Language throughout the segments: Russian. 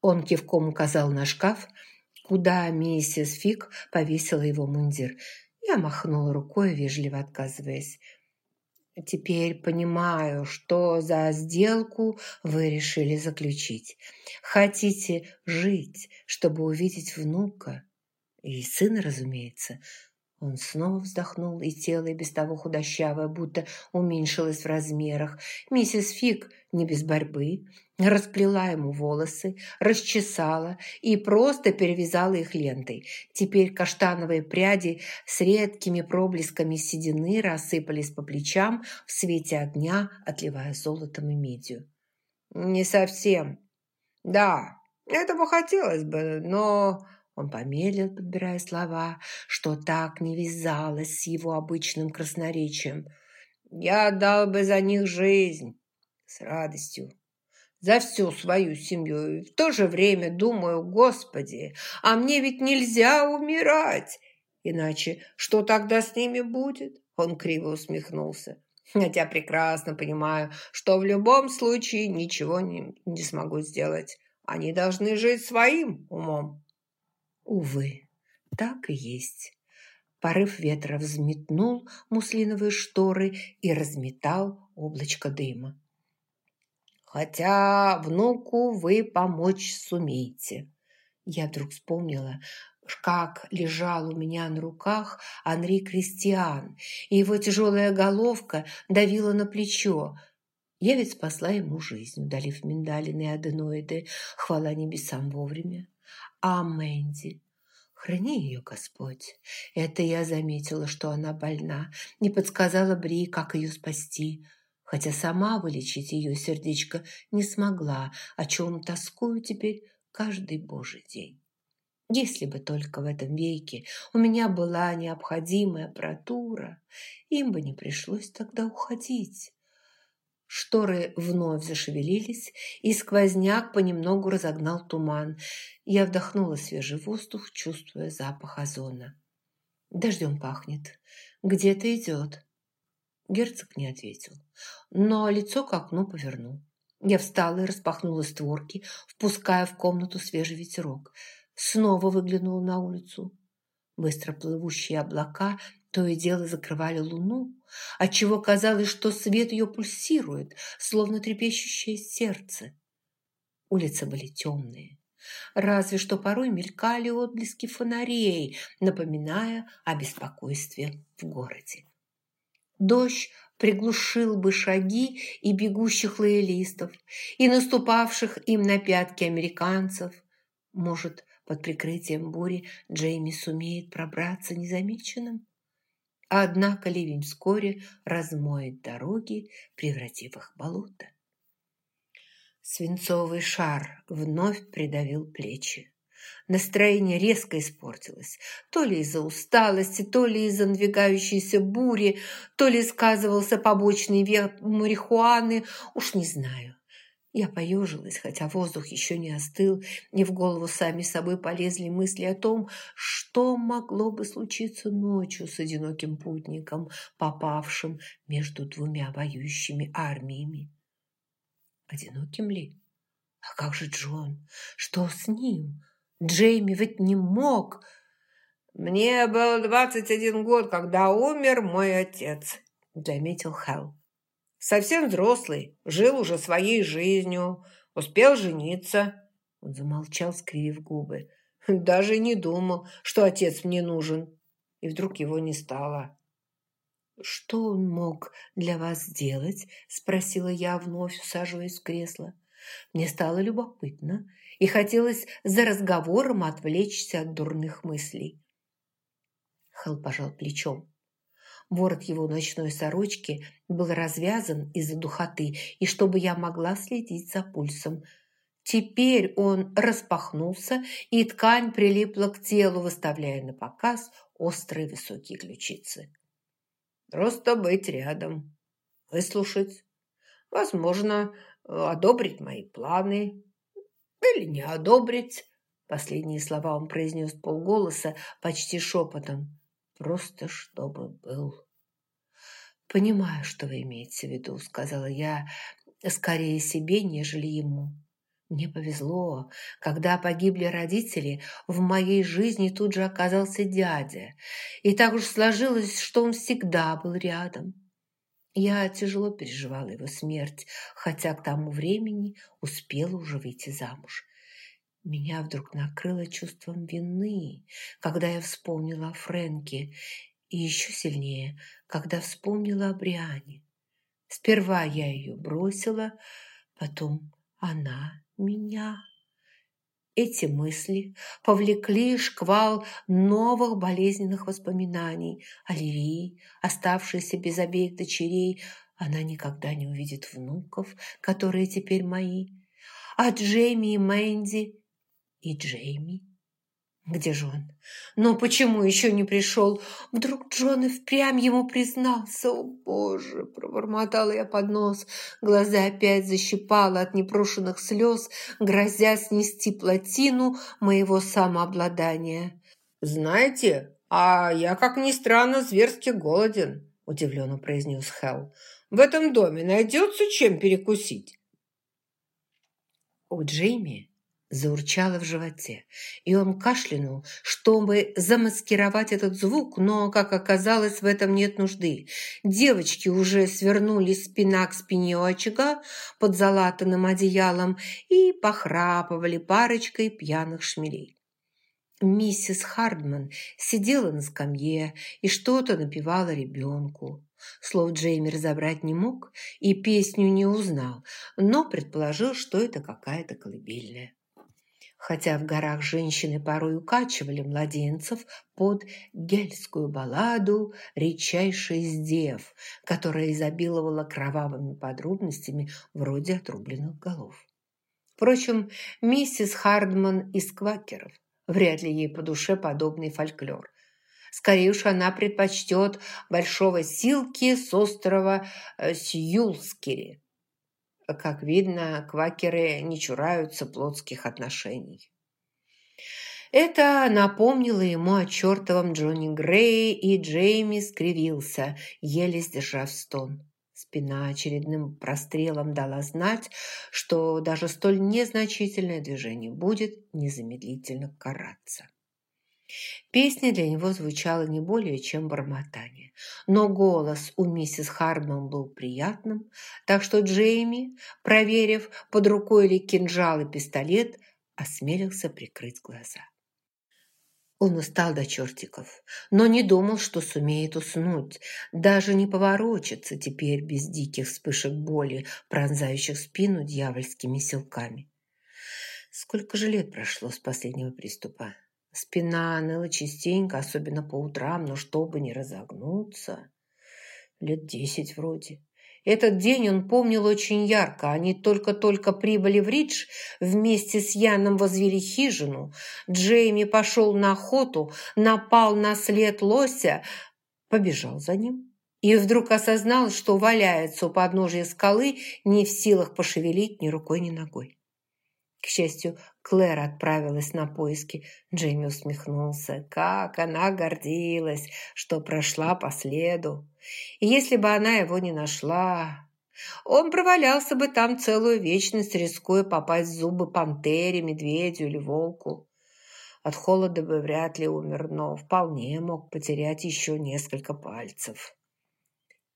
Он кивком указал на шкаф, куда миссис Фиг повесила его мундир. Я махнула рукой, вежливо отказываясь. Теперь понимаю, что за сделку вы решили заключить. Хотите жить, чтобы увидеть внука и сына, разумеется. Он снова вздохнул, и тело, и без того худощавое, будто уменьшилось в размерах. Миссис Фиг не без борьбы расплела ему волосы, расчесала и просто перевязала их лентой. Теперь каштановые пряди с редкими проблесками седины рассыпались по плечам в свете огня, отливая золотом и медью. «Не совсем. Да, этого хотелось бы, но...» Он помедлил, подбирая слова, что так не вязалось с его обычным красноречием. «Я дал бы за них жизнь с радостью, за всю свою семью. И в то же время думаю, Господи, а мне ведь нельзя умирать. Иначе что тогда с ними будет?» Он криво усмехнулся. «Хотя прекрасно понимаю, что в любом случае ничего не, не смогу сделать. Они должны жить своим умом». Увы, так и есть. Порыв ветра взметнул муслиновые шторы и разметал облачко дыма. Хотя внуку вы помочь сумеете. Я вдруг вспомнила, как лежал у меня на руках Анри Кристиан, и его тяжелая головка давила на плечо. Я ведь спасла ему жизнь, удалив миндалины и аденоиды, хвала небесам вовремя. А Мэнди? Храни ее, Господь. Это я заметила, что она больна, не подсказала Бри, как ее спасти хотя сама вылечить ее сердечко не смогла, о чем тоскую теперь каждый божий день. Если бы только в этом веке у меня была необходимая аппаратура, им бы не пришлось тогда уходить. Шторы вновь зашевелились, и сквозняк понемногу разогнал туман. Я вдохнула свежий воздух, чувствуя запах озона. Дождем пахнет. Где-то идет. Герцог не ответил, но лицо к окну повернул. Я встала и распахнула створки, впуская в комнату свежий ветерок. Снова выглянула на улицу. Быстро плывущие облака то и дело закрывали луну, отчего казалось, что свет ее пульсирует, словно трепещущее сердце. Улицы были темные, разве что порой мелькали отблески фонарей, напоминая о беспокойстве в городе. Дождь приглушил бы шаги и бегущих лоялистов, и наступавших им на пятки американцев. Может, под прикрытием бури Джейми сумеет пробраться незамеченным? Однако ливень вскоре размоет дороги, превратив их в болото. Свинцовый шар вновь придавил плечи. Настроение резко испортилось. То ли из-за усталости, то ли из-за надвигающейся бури, то ли сказывался побочный век марихуаны, уж не знаю. Я поежилась, хотя воздух еще не остыл, и в голову сами собой полезли мысли о том, что могло бы случиться ночью с одиноким путником, попавшим между двумя воюющими армиями. Одиноким ли? А как же Джон? Что с ним? Джейми ведь не мог. «Мне был двадцать один год, когда умер мой отец», – заметил Хелл. «Совсем взрослый, жил уже своей жизнью, успел жениться». Он замолчал, скривив губы. «Даже не думал, что отец мне нужен». И вдруг его не стало. «Что он мог для вас сделать?» – спросила я, вновь усаживаясь в кресло. Мне стало любопытно, и хотелось за разговором отвлечься от дурных мыслей. Хелл пожал плечом. Ворот его ночной сорочки был развязан из-за духоты, и чтобы я могла следить за пульсом. Теперь он распахнулся, и ткань прилипла к телу, выставляя на показ острые высокие ключицы. «Просто быть рядом, выслушать, возможно, одобрить мои планы, или не одобрить. Последние слова он произнес полголоса, почти шепотом. Просто чтобы был. «Понимаю, что вы имеете в виду», — сказала я, скорее себе, нежели ему. Мне повезло. Когда погибли родители, в моей жизни тут же оказался дядя. И так уж сложилось, что он всегда был рядом. Я тяжело переживала его смерть, хотя к тому времени успела уже выйти замуж. Меня вдруг накрыло чувством вины, когда я вспомнила о Фрэнке, и еще сильнее, когда вспомнила о Бриане. Сперва я ее бросила, потом она меня. Эти мысли повлекли шквал новых болезненных воспоминаний о Ливии, оставшейся без обеих дочерей. Она никогда не увидит внуков, которые теперь мои. А Джейми и Мэнди и Джейми где же он? Но почему еще не пришел? Вдруг Джон и впрямь ему признался. О, Боже, пробормотала я под нос. Глаза опять защипала от непрошенных слез, грозя снести плотину моего самообладания. «Знаете, а я, как ни странно, зверски голоден», удивленно произнес Хелл. «В этом доме найдется чем перекусить?» У Джейми заурчало в животе, и он кашлянул, чтобы замаскировать этот звук, но, как оказалось, в этом нет нужды. Девочки уже свернули спина к спине у очага под залатанным одеялом и похрапывали парочкой пьяных шмелей. Миссис Хардман сидела на скамье и что-то напевала ребенку. Слов Джейми разобрать не мог и песню не узнал, но предположил, что это какая-то колыбельная хотя в горах женщины порой укачивали младенцев под гельскую балладу «Редчайший из дев», которая изобиловала кровавыми подробностями вроде отрубленных голов. Впрочем, миссис Хардман из квакеров. Вряд ли ей по душе подобный фольклор. Скорее уж она предпочтет большого силки с острова э, Сьюлскери, как видно, квакеры не чураются плотских отношений. Это напомнило ему о чертовом Джонни Грее, и Джейми скривился, еле сдержав стон. Спина очередным прострелом дала знать, что даже столь незначительное движение будет незамедлительно караться. Песня для него звучала не более чем бормотание, но голос у миссис Хардман был приятным, так что Джейми, проверив, под рукой ли кинжал и пистолет, осмелился прикрыть глаза. Он устал до чертиков, но не думал, что сумеет уснуть, даже не поворочиться теперь без диких вспышек боли, пронзающих спину дьявольскими силками. Сколько же лет прошло с последнего приступа? Спина ныла частенько, особенно по утрам, но чтобы не разогнуться. Лет десять вроде. Этот день он помнил очень ярко. Они только-только прибыли в Ридж, вместе с Яном возвели хижину. Джейми пошел на охоту, напал на след лося, побежал за ним. И вдруг осознал, что валяется у подножия скалы, не в силах пошевелить ни рукой, ни ногой. К счастью, Клэр отправилась на поиски. Джейми усмехнулся. Как она гордилась, что прошла по следу. И если бы она его не нашла... Он провалялся бы там целую вечность, рискуя попасть в зубы пантере, медведю или волку. От холода бы вряд ли умер, но вполне мог потерять еще несколько пальцев.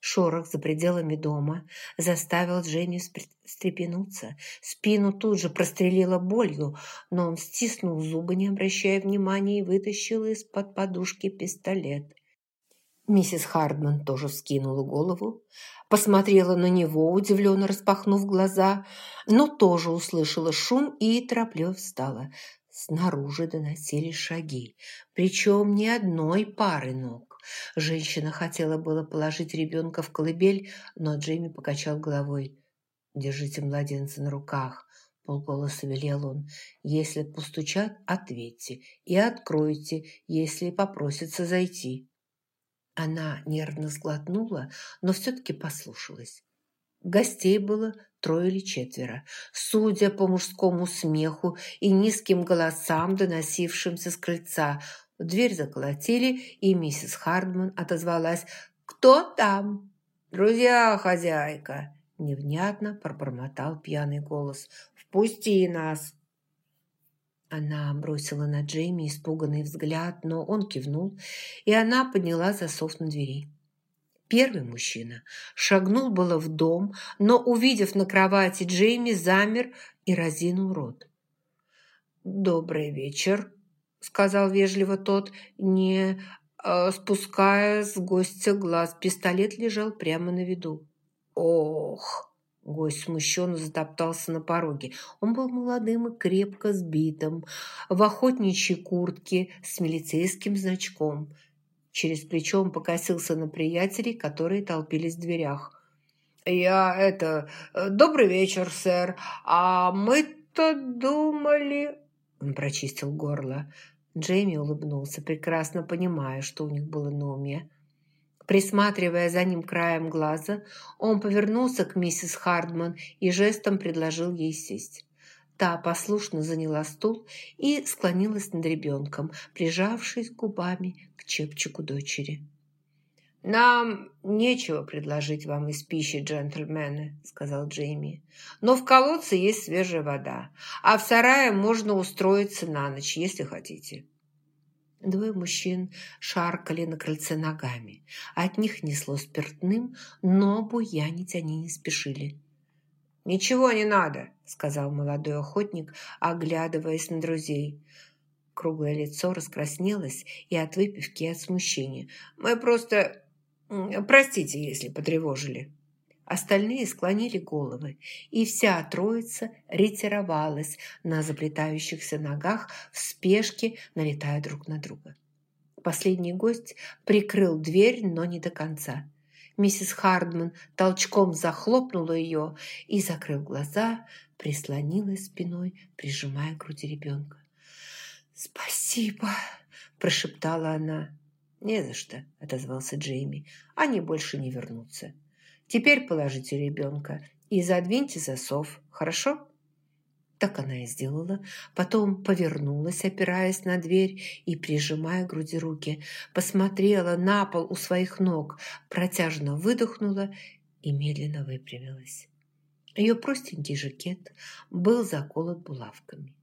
Шорох за пределами дома заставил Дженни встрепенуться. Спину тут же прострелила болью, но он стиснул зубы, не обращая внимания, и вытащил из-под подушки пистолет. Миссис Хардман тоже вскинула голову, посмотрела на него, удивленно распахнув глаза, но тоже услышала шум и торопливо встала. Снаружи доносились шаги, причем ни одной пары ног. Женщина хотела было положить ребенка в колыбель, но Джейми покачал головой. «Держите младенца на руках», – полголоса велел он. «Если постучат, ответьте и откройте, если попросятся зайти». Она нервно сглотнула, но все-таки послушалась. Гостей было трое или четверо. Судя по мужскому смеху и низким голосам, доносившимся с крыльца, в дверь заколотили, и миссис Хардман отозвалась «Кто там?» «Друзья, хозяйка!» Невнятно пробормотал пьяный голос Впусти нас!» Она бросила на Джейми испуганный взгляд, но он кивнул, и она подняла засов на двери. Первый мужчина шагнул было в дом, но, увидев на кровати Джейми, замер и разинул рот. «Добрый вечер», — сказал вежливо тот, не э, спуская с гостя глаз. Пистолет лежал прямо на виду. «Ох!» Гость смущенно затоптался на пороге. Он был молодым и крепко сбитым, в охотничьей куртке с милицейским значком. Через плечо он покосился на приятелей, которые толпились в дверях. «Я это... Добрый вечер, сэр. А мы-то думали...» Он прочистил горло. Джейми улыбнулся, прекрасно понимая, что у них было на уме. Присматривая за ним краем глаза, он повернулся к миссис Хардман и жестом предложил ей сесть. Та послушно заняла стул и склонилась над ребенком, прижавшись губами к чепчику дочери. «Нам нечего предложить вам из пищи, джентльмены», — сказал Джейми. «Но в колодце есть свежая вода, а в сарае можно устроиться на ночь, если хотите». Двое мужчин шаркали на крыльце ногами. От них несло спиртным, но буянить они не спешили. «Ничего не надо», — сказал молодой охотник, оглядываясь на друзей. Круглое лицо раскраснелось и от выпивки, и от смущения. «Мы просто... Простите, если потревожили». Остальные склонили головы, и вся троица ретировалась на заплетающихся ногах в спешке, налетая друг на друга. Последний гость прикрыл дверь, но не до конца. Миссис Хардман толчком захлопнула ее и, закрыв глаза, прислонилась спиной, прижимая к груди ребенка. «Спасибо!» – прошептала она. «Не за что», – отозвался Джейми. «Они больше не вернутся». Теперь положите ребенка и задвиньте засов, хорошо?» Так она и сделала. Потом повернулась, опираясь на дверь и прижимая к груди руки. Посмотрела на пол у своих ног, протяжно выдохнула и медленно выпрямилась. Ее простенький жакет был заколот булавками.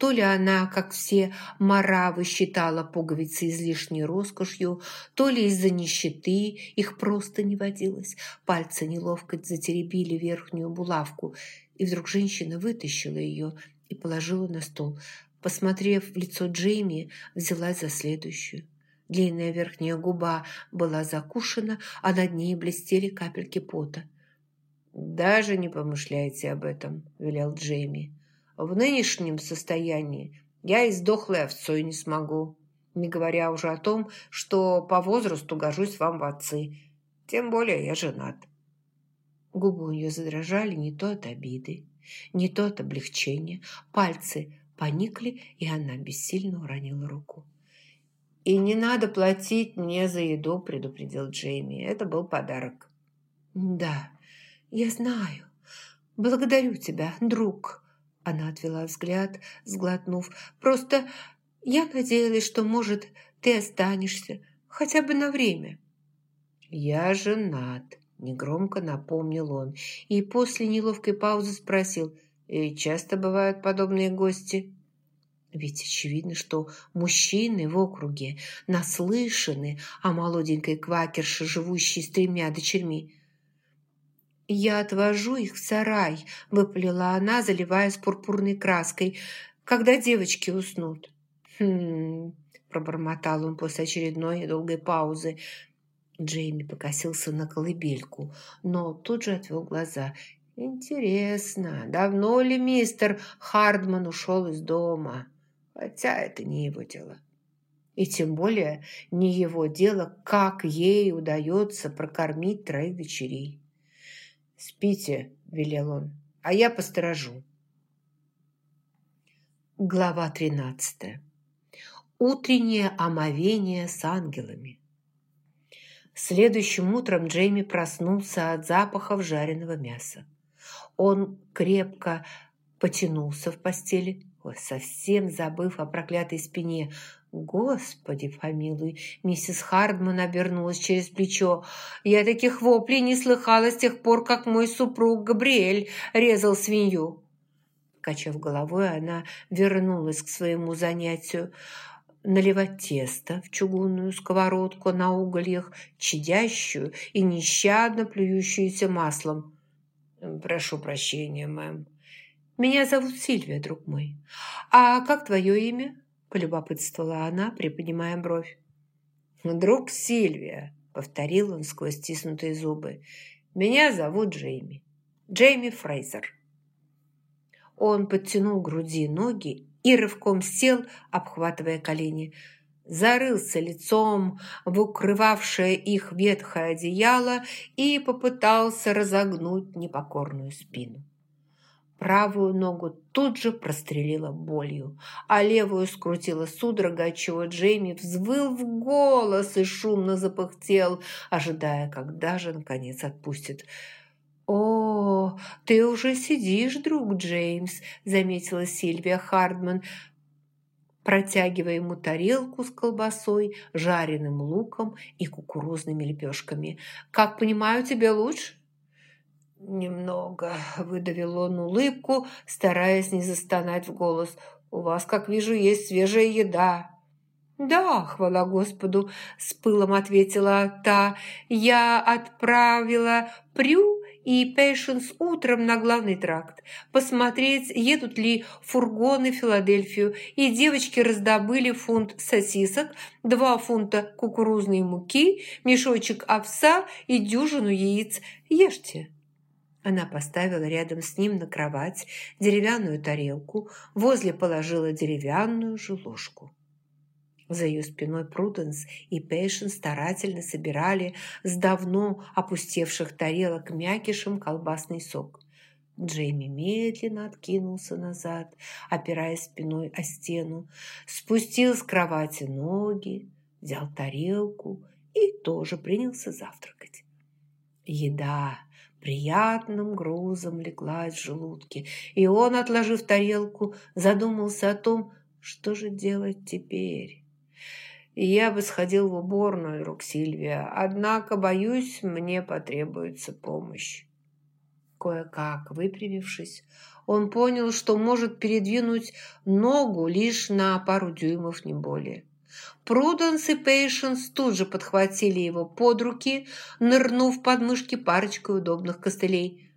То ли она, как все маравы, считала пуговицы излишней роскошью, то ли из-за нищеты их просто не водилось. Пальцы неловко затеребили верхнюю булавку, и вдруг женщина вытащила ее и положила на стол. Посмотрев в лицо Джейми, взялась за следующую. Длинная верхняя губа была закушена, а над ней блестели капельки пота. «Даже не помышляйте об этом», – велел Джейми. В нынешнем состоянии я и сдохлой овцой не смогу, не говоря уже о том, что по возрасту гожусь вам в отцы. Тем более я женат». Губы у нее задрожали не то от обиды, не то от облегчения. Пальцы поникли, и она бессильно уронила руку. «И не надо платить мне за еду», – предупредил Джейми. «Это был подарок». «Да, я знаю. Благодарю тебя, друг», она отвела взгляд, сглотнув. «Просто я надеялась, что, может, ты останешься, хотя бы на время». «Я женат», – негромко напомнил он, и после неловкой паузы спросил, «И часто бывают подобные гости?» Ведь очевидно, что мужчины в округе наслышаны о молоденькой квакерше, живущей с тремя дочерьми. «Я отвожу их в сарай», – выпалила она, заливаясь пурпурной краской, «когда девочки уснут». «Хм...» – пробормотал он после очередной долгой паузы. Джейми покосился на колыбельку, но тут же отвел глаза. «Интересно, давно ли мистер Хардман ушел из дома? Хотя это не его дело». И тем более не его дело, как ей удается прокормить троих дочерей. «Спите», – велел он, – «а я посторожу». Глава тринадцатая. Утреннее омовение с ангелами. Следующим утром Джейми проснулся от запахов жареного мяса. Он крепко потянулся в постели, совсем забыв о проклятой спине, «Господи помилуй!» Миссис Хардман обернулась через плечо. «Я таких воплей не слыхала с тех пор, как мой супруг Габриэль резал свинью». Качав головой, она вернулась к своему занятию наливать тесто в чугунную сковородку на угольях, чадящую и нещадно плюющуюся маслом. «Прошу прощения, мэм». «Меня зовут Сильвия, друг мой. А как твое имя?» – полюбопытствовала она, приподнимая бровь. «Друг Сильвия», – повторил он сквозь стиснутые зубы. «Меня зовут Джейми. Джейми Фрейзер». Он подтянул груди ноги и рывком сел, обхватывая колени. Зарылся лицом в укрывавшее их ветхое одеяло и попытался разогнуть непокорную спину. Правую ногу тут же прострелила болью, а левую скрутила судорога, отчего Джейми взвыл в голос и шумно запыхтел, ожидая, когда же, наконец, отпустит. «О, ты уже сидишь, друг Джеймс», – заметила Сильвия Хардман, протягивая ему тарелку с колбасой, жареным луком и кукурузными лепешками. «Как понимаю, тебе лучше?» «Немного», – выдавил он улыбку, стараясь не застонать в голос. «У вас, как вижу, есть свежая еда». «Да, хвала Господу», – с пылом ответила та. «Я отправила Прю и Пейшенс утром на главный тракт, посмотреть, едут ли фургоны в Филадельфию, и девочки раздобыли фунт сосисок, два фунта кукурузной муки, мешочек овса и дюжину яиц. Ешьте». Она поставила рядом с ним на кровать деревянную тарелку, возле положила деревянную же ложку. За ее спиной Пруденс и Пейшен старательно собирали с давно опустевших тарелок мякишем колбасный сок. Джейми медленно откинулся назад, опираясь спиной о стену, спустил с кровати ноги, взял тарелку и тоже принялся завтракать. Еда приятным грузом леглась в желудке, и он, отложив тарелку, задумался о том, что же делать теперь. Я бы сходил в уборную, друг Сильвия, однако, боюсь, мне потребуется помощь. Кое-как выпрямившись, он понял, что может передвинуть ногу лишь на пару дюймов, не более. Пруденс и Пейшенс тут же подхватили его под руки, нырнув под мышки парочкой удобных костылей.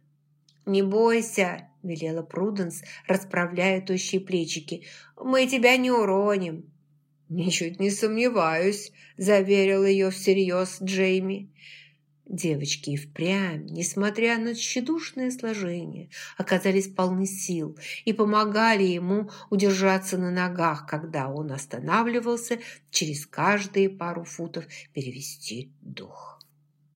«Не бойся», – велела Пруденс, расправляя тощие плечики. «Мы тебя не уроним». «Ничуть не сомневаюсь», – заверил ее всерьез Джейми. Девочки и впрямь, несмотря на тщедушное сложение, оказались полны сил и помогали ему удержаться на ногах, когда он останавливался через каждые пару футов перевести дух.